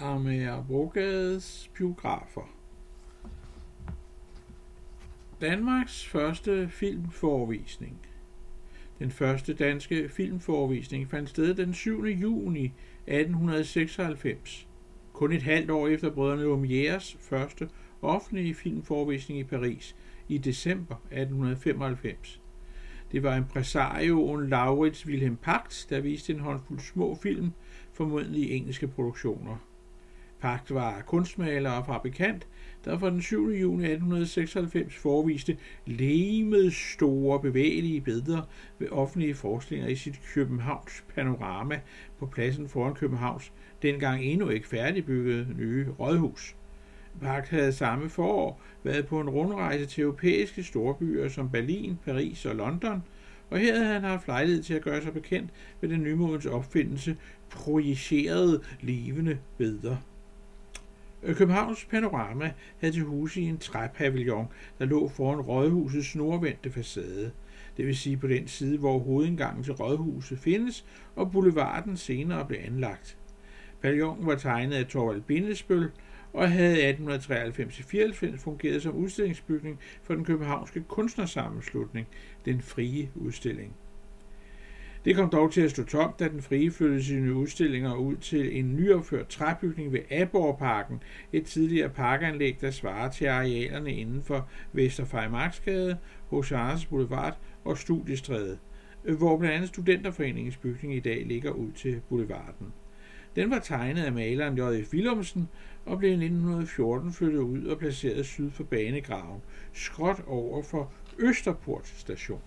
Amagerbrogades biografer. Danmarks første filmforvisning. Den første danske filmforvisning fandt sted den 7. juni 1896, kun et halvt år efter brødrene Lumières første offentlige filmforvisning i Paris i december 1895. Det var impresarioen Laurits Wilhelm Pacht, der viste en håndfuld små film, formodentlig engelske produktioner. Pacht var kunstmaler og fabrikant, der fra den 7. juni 1896 forviste lemet store bevægelige billeder ved offentlige forskninger i sit Københavns panorama på pladsen foran Københavns dengang endnu ikke færdigbyggede nye rådhus. Pacht havde samme forår været på en rundrejse til europæiske storbyer som Berlin, Paris og London, og her havde han haft lejlighed til at gøre sig bekendt med den nymodens opfindelse projicerede levende billeder. Øh, Københavns Panorama havde til huse i en træpavillon, der lå foran rådhusets nordvendte facade, det vil sige på den side, hvor hovedindgangen til rådhuset findes, og boulevarden senere blev anlagt. Pavillonen var tegnet af Torvald Bindesbøl, og havde 1893-94 fungeret som udstillingsbygning for den københavnske kunstnersammenslutning, Den Frie Udstilling. Det kom dog til at stå tomt, da den frie flyttede sine udstillinger ud til en nyopført træbygning ved Aborgparken, et tidligere parkanlæg, der svarer til arealerne inden for Vesterfejmarksgade, H.C. Boulevard og Studiestræde, hvor blandt andet Studenterforeningens bygning i dag ligger ud til boulevarden. Den var tegnet af maleren J.F. Willumsen og blev i 1914 flyttet ud og placeret syd for banegraven, skråt over for Østerport station.